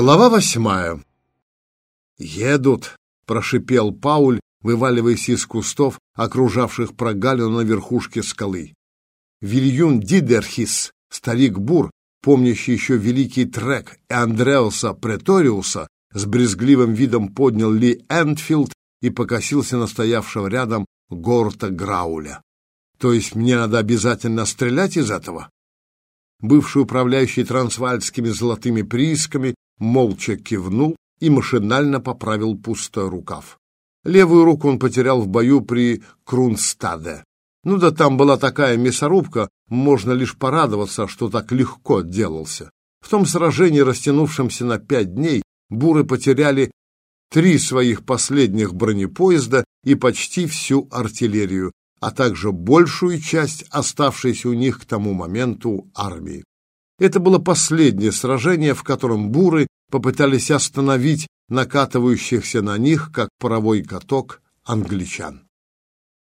Глава восьмая. «Едут!» — прошипел Пауль, вываливаясь из кустов, окружавших прогалину на верхушке скалы. Вильюн Дидерхис, старик Бур, помнящий еще великий трек Андреуса Преториуса, с брезгливым видом поднял Ли Энфилд и покосился на стоявшего рядом Горта Грауля. «То есть мне надо обязательно стрелять из этого?» Бывший управляющий трансвальдскими золотыми приисками молча кивнул и машинально поправил пустой рукав. Левую руку он потерял в бою при Крунстаде. Ну да там была такая мясорубка, можно лишь порадоваться, что так легко отделался. В том сражении, растянувшемся на пять дней, буры потеряли три своих последних бронепоезда и почти всю артиллерию, а также большую часть оставшейся у них к тому моменту армии. Это было последнее сражение, в котором буры попытались остановить накатывающихся на них, как паровой каток, англичан.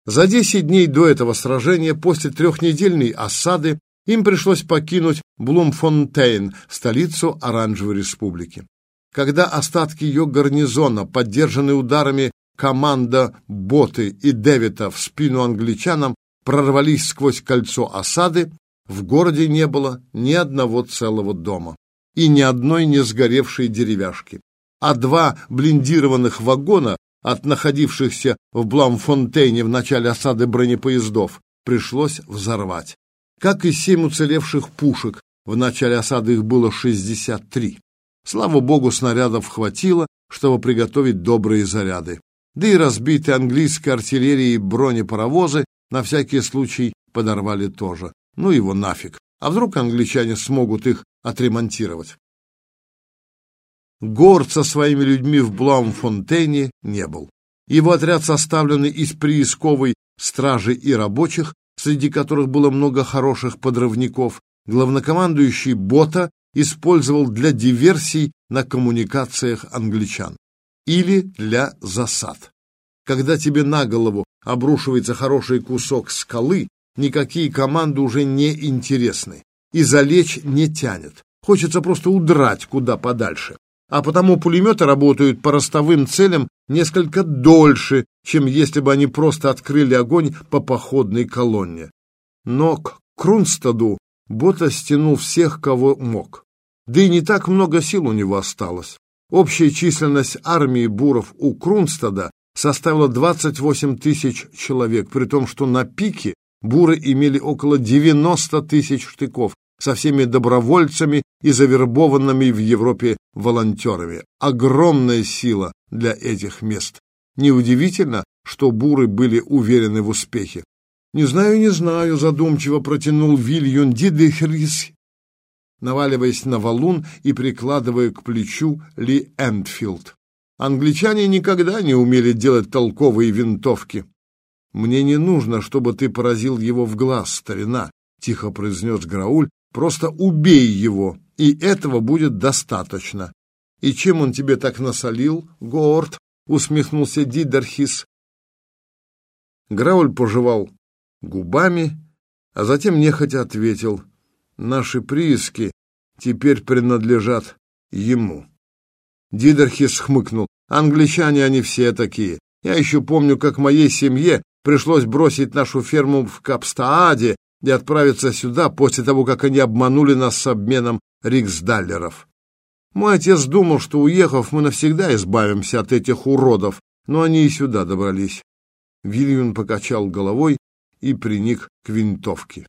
За десять дней до этого сражения, после трехнедельной осады, им пришлось покинуть Блумфонтейн, столицу Оранжевой Республики. Когда остатки ее гарнизона, поддержанные ударами команда Боты и Дэвида в спину англичанам, прорвались сквозь кольцо осады, в городе не было ни одного целого дома и ни одной не сгоревшей деревяшки, а два блиндированных вагона от находившихся в Бламфонтейне в начале осады бронепоездов пришлось взорвать. Как и семь уцелевших пушек, в начале осады их было 63. Слава богу, снарядов хватило, чтобы приготовить добрые заряды. Да и разбитые английской артиллерией бронепаровозы на всякий случай подорвали тоже. Ну его нафиг. А вдруг англичане смогут их отремонтировать? Горд со своими людьми в Блаумфонтейне не был. Его отряд, составленный из приисковой стражи и рабочих, среди которых было много хороших подрывников, главнокомандующий Бота использовал для диверсий на коммуникациях англичан или для засад. Когда тебе на голову обрушивается хороший кусок скалы, никакие команды уже не интересны, и залечь не тянет. Хочется просто удрать куда подальше. А потому пулеметы работают по ростовым целям несколько дольше, чем если бы они просто открыли огонь по походной колонне. Но к Крунстаду Бота стянул всех, кого мог. Да и не так много сил у него осталось. Общая численность армии буров у Крунстада составила 28 тысяч человек, при том, что на пике буры имели около 90 тысяч штыков со всеми добровольцами и завербованными в Европе волонтерами. Огромная сила для этих мест. Неудивительно, что буры были уверены в успехе. «Не знаю, не знаю», — задумчиво протянул Вильюн Дидехрис, наваливаясь на валун и прикладывая к плечу Ли Эндфилд. Англичане никогда не умели делать толковые винтовки. Мне не нужно, чтобы ты поразил его в глаз, старина, тихо произнес Грауль. Просто убей его, и этого будет достаточно. И чем он тебе так насолил, Горд? усмехнулся Дидерхис. Грауль пожевал губами, а затем нехотя ответил: Наши прииски теперь принадлежат ему. Дидерхис хмыкнул. Англичане они все такие. Я еще помню, как моей семье пришлось бросить нашу ферму в Капстааде и отправиться сюда после того, как они обманули нас с обменом риксдаллеров. Мой отец думал, что, уехав, мы навсегда избавимся от этих уродов, но они и сюда добрались. Вильям покачал головой и приник к винтовке.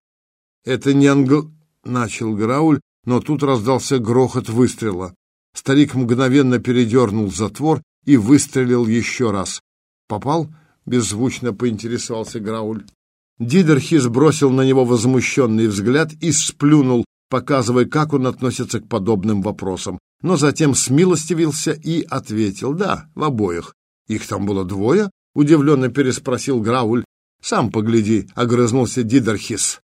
«Это не англ...» — начал Грауль, но тут раздался грохот выстрела. Старик мгновенно передернул затвор и выстрелил еще раз. «Попал?» — беззвучно поинтересовался Грауль. Дидерхис бросил на него возмущенный взгляд и сплюнул, показывая, как он относится к подобным вопросам. Но затем смилостивился и ответил «Да, в обоих». «Их там было двое?» — удивленно переспросил Грауль. «Сам погляди», — огрызнулся Дидерхис.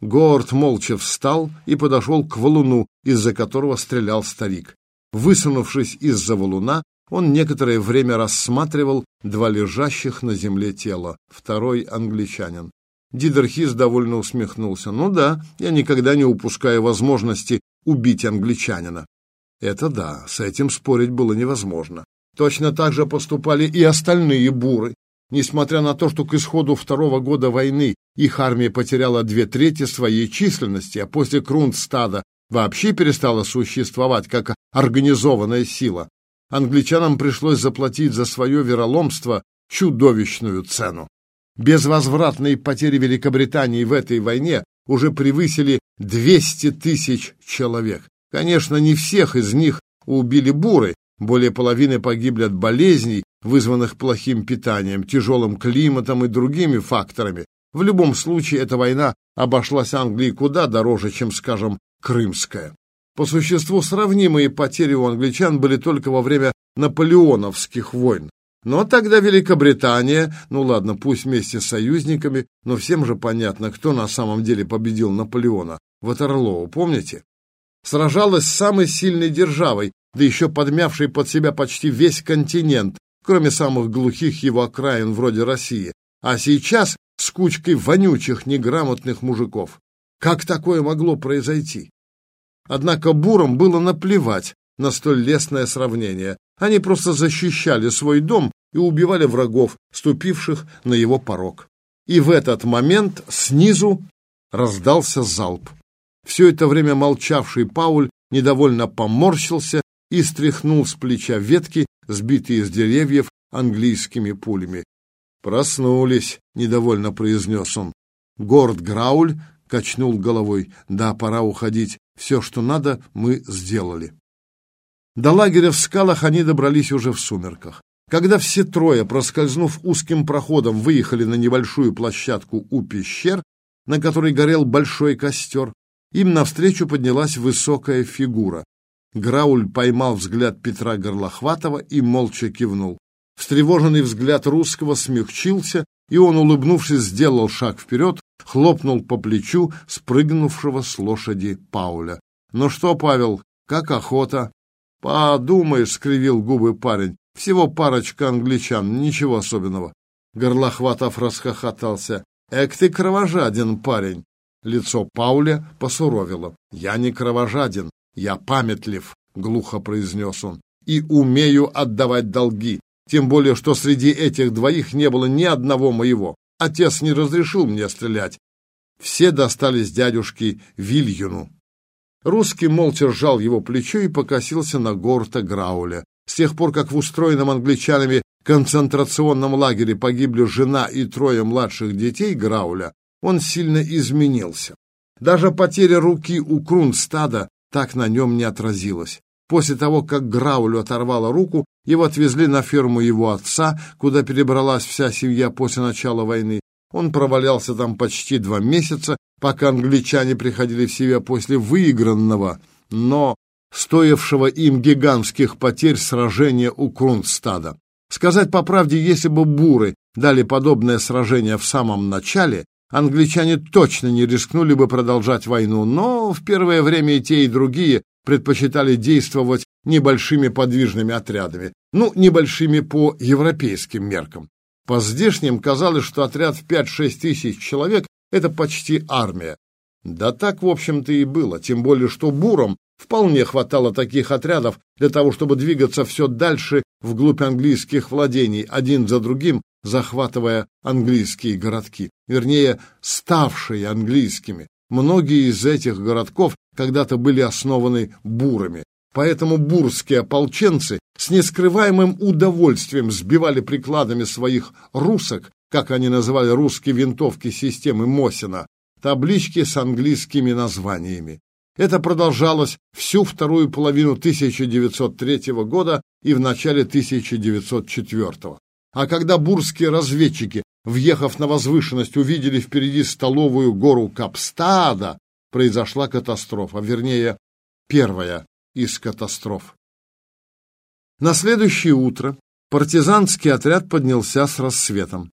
Горд молча встал и подошел к валуну, из-за которого стрелял старик. Высунувшись из-за валуна, он некоторое время рассматривал два лежащих на земле тела. Второй англичанин. Дидерхис довольно усмехнулся. «Ну да, я никогда не упускаю возможности убить англичанина. Это да, с этим спорить было невозможно. Точно так же поступали и остальные буры. Несмотря на то, что к исходу второго года войны их армия потеряла две трети своей численности, а после Крундстада вообще перестала существовать как организованная сила, англичанам пришлось заплатить за свое вероломство чудовищную цену. Безвозвратные потери Великобритании в этой войне уже превысили 200 тысяч человек. Конечно, не всех из них убили буры, более половины погибли от болезней, вызванных плохим питанием, тяжелым климатом и другими факторами. В любом случае, эта война обошлась Англии куда дороже, чем, скажем, Крымская. По существу сравнимые потери у англичан были только во время наполеоновских войн. Но тогда Великобритания, ну ладно, пусть вместе с союзниками, но всем же понятно, кто на самом деле победил Наполеона. Ватерлоу, помните? Сражалась с самой сильной державой, да еще подмявшей под себя почти весь континент, кроме самых глухих его окраин вроде России. А сейчас с кучкой вонючих, неграмотных мужиков. Как такое могло произойти? Однако бурам было наплевать на столь лестное сравнение. Они просто защищали свой дом и убивали врагов, ступивших на его порог. И в этот момент снизу раздался залп. Все это время молчавший Пауль недовольно поморщился и стряхнул с плеча ветки, сбитые из деревьев английскими пулями. «Проснулись», — недовольно произнес он. Горд Грауль качнул головой. «Да, пора уходить. Все, что надо, мы сделали». До лагеря в скалах они добрались уже в сумерках. Когда все трое, проскользнув узким проходом, выехали на небольшую площадку у пещер, на которой горел большой костер, им навстречу поднялась высокая фигура. Грауль поймал взгляд Петра Горлохватова и молча кивнул. Встревоженный взгляд русского смягчился, и он, улыбнувшись, сделал шаг вперед, хлопнул по плечу спрыгнувшего с лошади Пауля. «Ну что, Павел, как охота?» «Подумаешь», — скривил губы парень, — «всего парочка англичан, ничего особенного». Горлохватов расхохотался. «Эк ты кровожаден, парень!» Лицо Пауля посуровило. «Я не кровожаден, я памятлив», — глухо произнес он, — «и умею отдавать долги, тем более, что среди этих двоих не было ни одного моего. Отец не разрешил мне стрелять. Все достались дядюшке Вильюну. Русский молча сжал его плечо и покосился на Горта Грауля. С тех пор, как в устроенном англичанами концентрационном лагере погибли жена и трое младших детей Грауля, он сильно изменился. Даже потеря руки у Крунстада так на нем не отразилась. После того, как Граулю оторвало руку, его отвезли на ферму его отца, куда перебралась вся семья после начала войны. Он провалялся там почти два месяца, пока англичане приходили в себя после выигранного, но стоившего им гигантских потерь сражения у Кронстада. Сказать по правде, если бы буры дали подобное сражение в самом начале, англичане точно не рискнули бы продолжать войну, но в первое время и те, и другие предпочитали действовать небольшими подвижными отрядами, ну, небольшими по европейским меркам. По здешним казалось, что отряд в 5-6 тысяч человек – это почти армия. Да так, в общем-то, и было, тем более, что бурам вполне хватало таких отрядов для того, чтобы двигаться все дальше вглубь английских владений, один за другим, захватывая английские городки, вернее, ставшие английскими. Многие из этих городков когда-то были основаны бурами. Поэтому бурские ополченцы с нескрываемым удовольствием сбивали прикладами своих русок, как они называли русские винтовки системы Мосина, таблички с английскими названиями. Это продолжалось всю вторую половину 1903 года и в начале 1904. А когда бурские разведчики, въехав на возвышенность, увидели впереди столовую гору Капстада, произошла катастрофа, вернее, первая из катастроф. На следующее утро партизанский отряд поднялся с рассветом.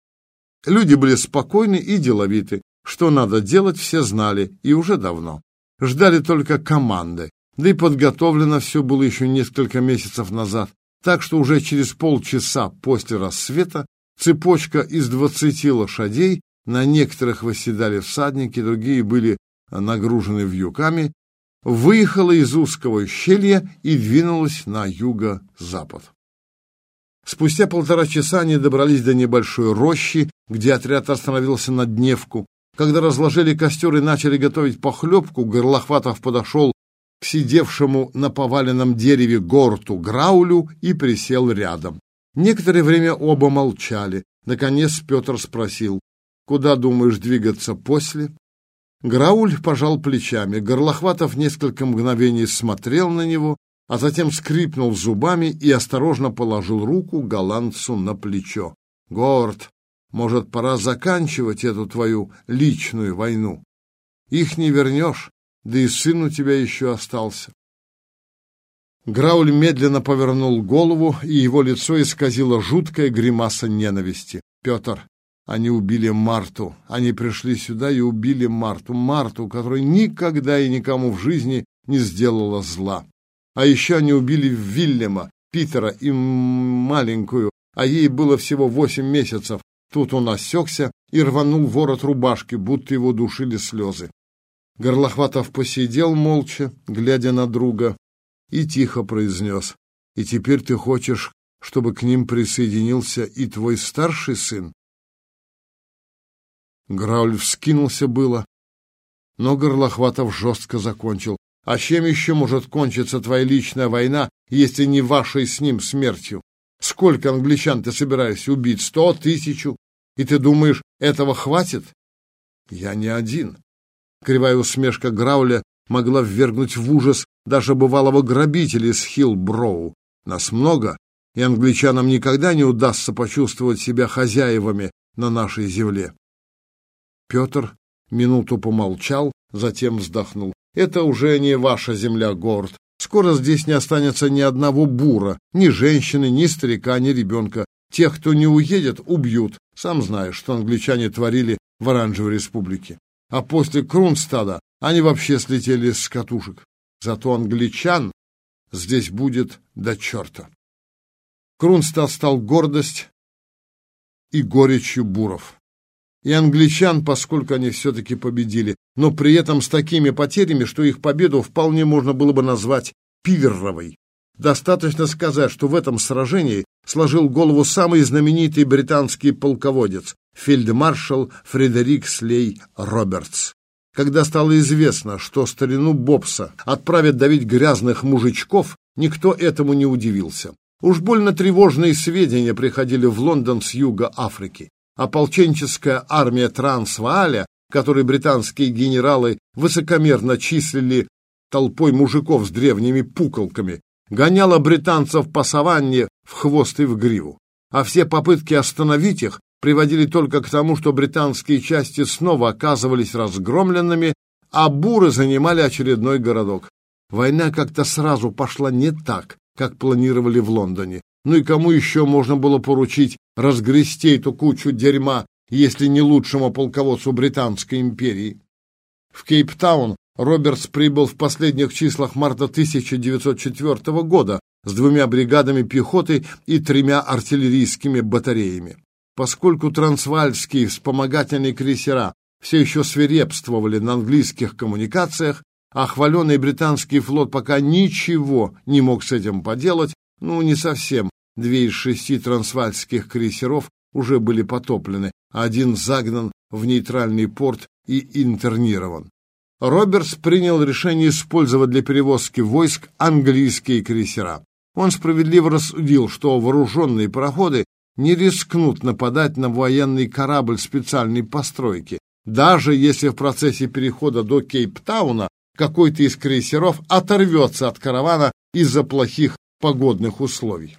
Люди были спокойны и деловиты. Что надо делать, все знали, и уже давно. Ждали только команды, да и подготовлено все было еще несколько месяцев назад, так что уже через полчаса после рассвета цепочка из двадцати лошадей, на некоторых восседали всадники, другие были нагружены вьюками, выехала из узкого щелья и двинулась на юго-запад. Спустя полтора часа они добрались до небольшой рощи, где отряд остановился на дневку. Когда разложили костер и начали готовить похлебку, Горлохватов подошел к сидевшему на поваленном дереве горту Граулю и присел рядом. Некоторое время оба молчали. Наконец Петр спросил, «Куда думаешь двигаться после?» Грауль пожал плечами. Горлохватов несколько мгновений смотрел на него, а затем скрипнул зубами и осторожно положил руку голландцу на плечо. «Горд, может, пора заканчивать эту твою личную войну? Их не вернешь, да и сын у тебя еще остался. Грауль медленно повернул голову, и его лицо исказило жуткая гримаса ненависти. «Петр, они убили Марту. Они пришли сюда и убили Марту. Марту, которая никогда и никому в жизни не сделала зла. А еще они убили Вильяма, Питера и маленькую, а ей было всего восемь месяцев. Тут он осекся и рванул ворот рубашки, будто его душили слезы. Горлохватов посидел молча, глядя на друга, и тихо произнес. «И теперь ты хочешь, чтобы к ним присоединился и твой старший сын?» Грауль вскинулся было, но Горлохватов жестко закончил. «А чем еще может кончиться твоя личная война, если не вашей с ним смертью? Сколько англичан ты собираешься убить? Сто, тысячу? И ты думаешь, этого хватит?» «Я не один. Кривая усмешка Грауля могла ввергнуть в ужас даже бывалого грабителя из Хилл-Броу. Нас много, и англичанам никогда не удастся почувствовать себя хозяевами на нашей земле. Петр минуту помолчал, затем вздохнул. Это уже не ваша земля, Горд. Скоро здесь не останется ни одного бура, ни женщины, ни старика, ни ребенка. Тех, кто не уедет, убьют. Сам знаешь, что англичане творили в Оранжевой республике а после Крунстада они вообще слетели с катушек. Зато англичан здесь будет до черта. Крунстад стал гордость и горечью буров. И англичан, поскольку они все-таки победили, но при этом с такими потерями, что их победу вполне можно было бы назвать пиверовой. Достаточно сказать, что в этом сражении сложил голову самый знаменитый британский полководец, фельдмаршал Фредерик Слей Робертс. Когда стало известно, что старину Бобса отправят давить грязных мужичков, никто этому не удивился. Уж больно тревожные сведения приходили в Лондон с юга Африки. Ополченческая армия Трансвааля, которой британские генералы высокомерно числили толпой мужиков с древними пуколками, гоняла британцев по саванне в хвост и в гриву. А все попытки остановить их приводили только к тому, что британские части снова оказывались разгромленными, а буры занимали очередной городок. Война как-то сразу пошла не так, как планировали в Лондоне. Ну и кому еще можно было поручить разгрести эту кучу дерьма, если не лучшему полководцу Британской империи? В Кейптаун Робертс прибыл в последних числах марта 1904 года с двумя бригадами пехоты и тремя артиллерийскими батареями. Поскольку трансвальские вспомогательные крейсера все еще свирепствовали на английских коммуникациях, а хваленый британский флот пока ничего не мог с этим поделать, ну, не совсем. Две из шести трансвальских крейсеров уже были потоплены, один загнан в нейтральный порт и интернирован. Робертс принял решение использовать для перевозки войск английские крейсера. Он справедливо рассудил, что вооруженные пароходы не рискнут нападать на военный корабль специальной постройки, даже если в процессе перехода до Кейптауна какой-то из крейсеров оторвется от каравана из-за плохих погодных условий.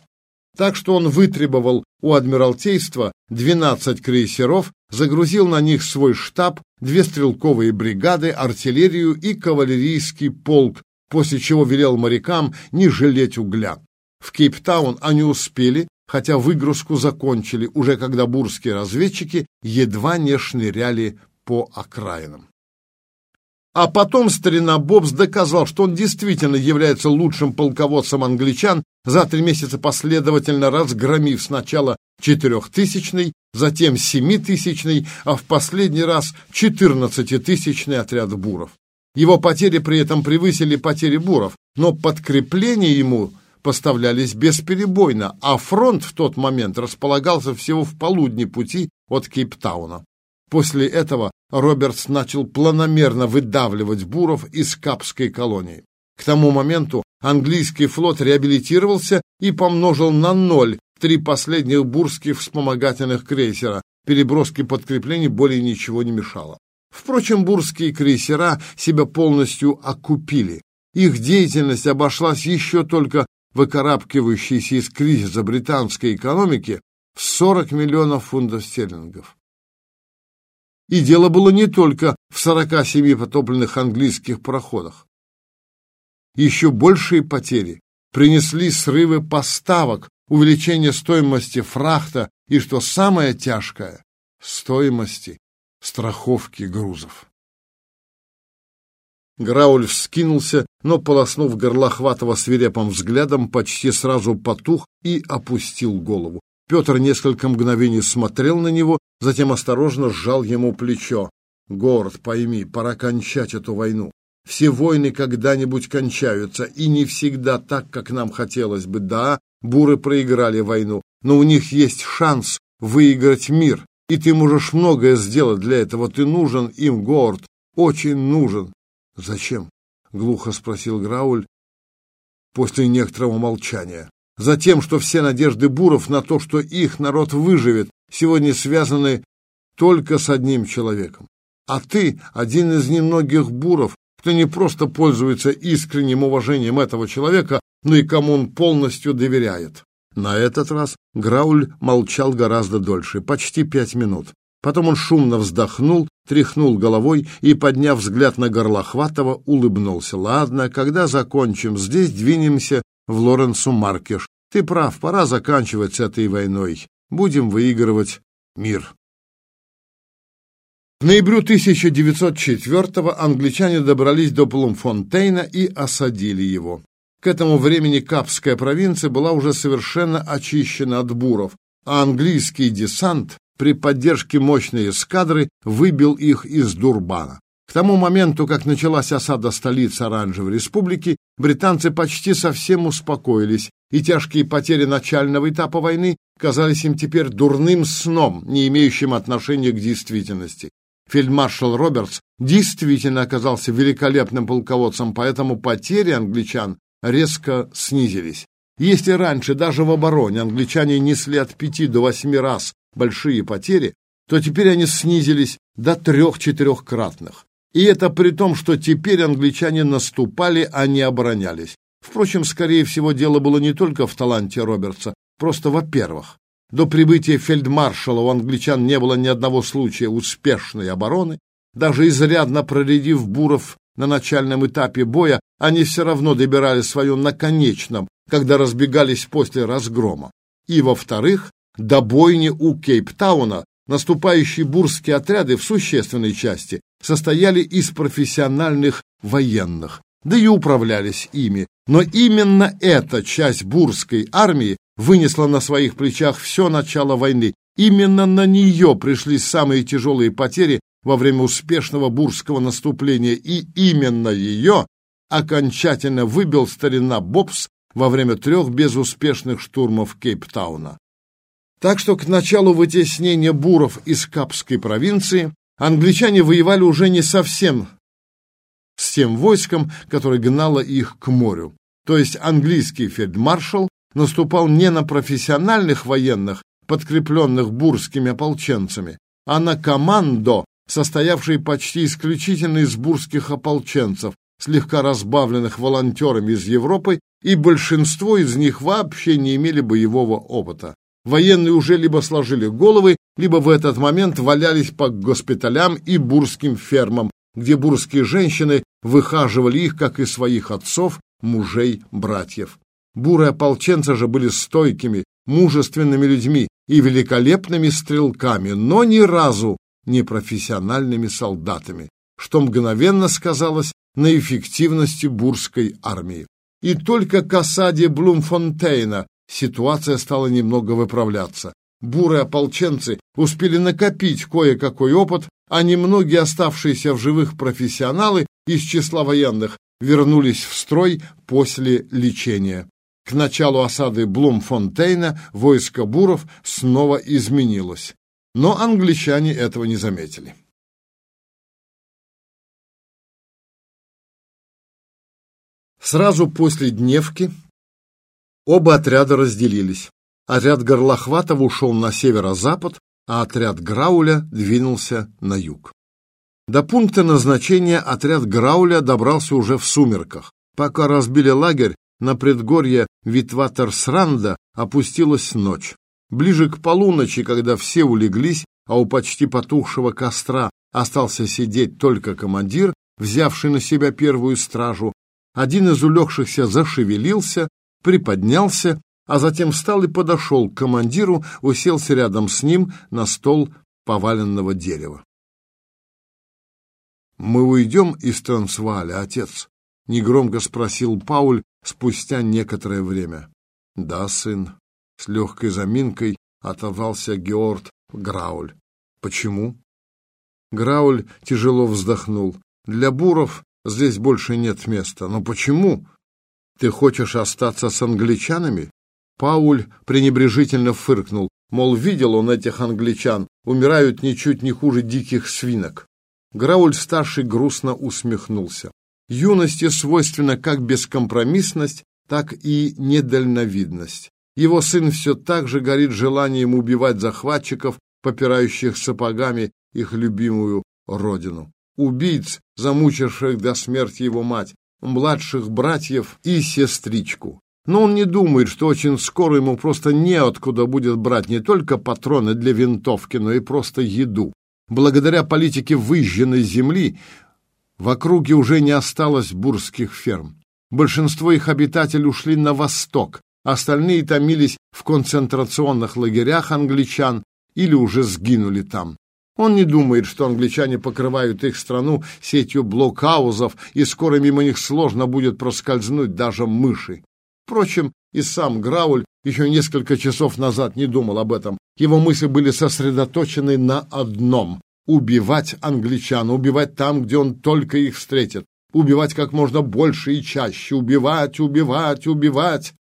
Так что он вытребовал у Адмиралтейства 12 крейсеров, загрузил на них свой штаб, две стрелковые бригады, артиллерию и кавалерийский полк, после чего велел морякам не жалеть угля. В Кейптаун они успели, хотя выгрузку закончили, уже когда бурские разведчики едва не шныряли по окраинам. А потом старина Бобс доказал, что он действительно является лучшим полководцем англичан, за три месяца последовательно разгромив сначала четырехтысячный, затем семитысячный, а в последний раз четырнадцатитысячный отряд буров. Его потери при этом превысили потери буров, но подкрепления ему поставлялись бесперебойно, а фронт в тот момент располагался всего в полудне пути от Кейптауна. После этого Робертс начал планомерно выдавливать буров из Капской колонии. К тому моменту английский флот реабилитировался и помножил на ноль три последних бурских вспомогательных крейсера. Переброски подкреплений более ничего не мешало. Впрочем, бурские крейсера себя полностью окупили. Их деятельность обошлась еще только выкарабкивающейся из кризиса британской экономики в 40 миллионов фунтов стерлингов. И дело было не только в 47 потопленных английских пароходах. Еще большие потери принесли срывы поставок, увеличение стоимости фрахта и, что самое тяжкое, стоимости страховки грузов. Грауль вскинулся, но, полоснув Горлохватова свирепым взглядом, почти сразу потух и опустил голову. Петр несколько мгновений смотрел на него, затем осторожно сжал ему плечо. «Горд, пойми, пора кончать эту войну. Все войны когда-нибудь кончаются, и не всегда так, как нам хотелось бы. Да, буры проиграли войну, но у них есть шанс выиграть мир, и ты можешь многое сделать для этого. Ты нужен им, Горд, очень нужен. «Зачем?» — глухо спросил Грауль после некоторого молчания. «Затем, что все надежды буров на то, что их народ выживет, сегодня связаны только с одним человеком. А ты один из немногих буров, кто не просто пользуется искренним уважением этого человека, но и кому он полностью доверяет». На этот раз Грауль молчал гораздо дольше, почти пять минут. Потом он шумно вздохнул, тряхнул головой и, подняв взгляд на Горлохватова, улыбнулся. «Ладно, когда закончим здесь, двинемся в Лоренсу Маркеш. Ты прав, пора заканчивать с этой войной. Будем выигрывать мир». В ноябрю 1904-го англичане добрались до Плумфонтейна и осадили его. К этому времени Капская провинция была уже совершенно очищена от буров, а английский десант при поддержке мощной эскадры выбил их из Дурбана. К тому моменту, как началась осада столицы Оранжевой Республики, британцы почти совсем успокоились, и тяжкие потери начального этапа войны казались им теперь дурным сном, не имеющим отношения к действительности. Фельдмаршал Робертс действительно оказался великолепным полководцем, поэтому потери англичан резко снизились. Если раньше даже в обороне англичане несли от пяти до восьми раз большие потери, то теперь они снизились до трех-четырехкратных. И это при том, что теперь англичане наступали, а не оборонялись. Впрочем, скорее всего, дело было не только в таланте Робертса. Просто, во-первых, до прибытия фельдмаршала у англичан не было ни одного случая успешной обороны. Даже изрядно проредив буров на начальном этапе боя, они все равно добирали свою на конечном, когда разбегались после разгрома. И, во-вторых, до бойни у Кейптауна наступающие бурские отряды в существенной части состояли из профессиональных военных, да и управлялись ими. Но именно эта часть бурской армии вынесла на своих плечах все начало войны. Именно на нее пришли самые тяжелые потери во время успешного бурского наступления, и именно ее окончательно выбил старина Бобс во время трех безуспешных штурмов Кейптауна. Так что к началу вытеснения буров из Капской провинции англичане воевали уже не совсем с тем войском, которое гнало их к морю. То есть английский фельдмаршал наступал не на профессиональных военных, подкрепленных бурскими ополченцами, а на командо, состоявшей почти исключительно из бурских ополченцев, слегка разбавленных волонтерами из Европы, и большинство из них вообще не имели боевого опыта. Военные уже либо сложили головы, либо в этот момент валялись по госпиталям и бурским фермам, где бурские женщины выхаживали их, как и своих отцов, мужей, братьев. Бурые ополченцы же были стойкими, мужественными людьми и великолепными стрелками, но ни разу не профессиональными солдатами, что мгновенно сказалось на эффективности бурской армии. И только к осаде Блумфонтейна ситуация стала немного выправляться. Бурые ополченцы успели накопить кое-какой опыт, а немногие оставшиеся в живых профессионалы из числа военных вернулись в строй после лечения. К началу осады Блумфонтейна войско буров снова изменилось, но англичане этого не заметили. Сразу после дневки оба отряда разделились. Отряд Горлохватова ушел на северо-запад, а отряд Грауля двинулся на юг. До пункта назначения отряд Грауля добрался уже в сумерках. Пока разбили лагерь, на предгорье Витватерсранда опустилась ночь. Ближе к полуночи, когда все улеглись, а у почти потухшего костра остался сидеть только командир, взявший на себя первую стражу, один из улегшихся зашевелился, приподнялся, а затем встал и подошел к командиру, уселся рядом с ним на стол поваленного дерева. «Мы уйдем из Трансвааля, отец?» — негромко спросил Пауль спустя некоторое время. «Да, сын», — с легкой заминкой отозвался Георг Грауль. «Почему?» Грауль тяжело вздохнул. «Для буров здесь больше нет места. Но почему? Ты хочешь остаться с англичанами?» Пауль пренебрежительно фыркнул, мол, видел он этих англичан, умирают ничуть не хуже диких свинок. Грауль-старший грустно усмехнулся. Юности свойственна как бескомпромиссность, так и недальновидность. Его сын все так же горит желанием убивать захватчиков, попирающих сапогами их любимую родину. Убийц, замучивших до смерти его мать, младших братьев и сестричку. Но он не думает, что очень скоро ему просто неоткуда будет брать не только патроны для винтовки, но и просто еду. Благодаря политике выжженной земли в округе уже не осталось бурских ферм. Большинство их обитателей ушли на восток, остальные томились в концентрационных лагерях англичан или уже сгинули там. Он не думает, что англичане покрывают их страну сетью блокаузов, и скоро мимо них сложно будет проскользнуть даже мыши. Впрочем, и сам Грауль еще несколько часов назад не думал об этом. Его мысли были сосредоточены на одном — убивать англичан, убивать там, где он только их встретит, убивать как можно больше и чаще, убивать, убивать, убивать.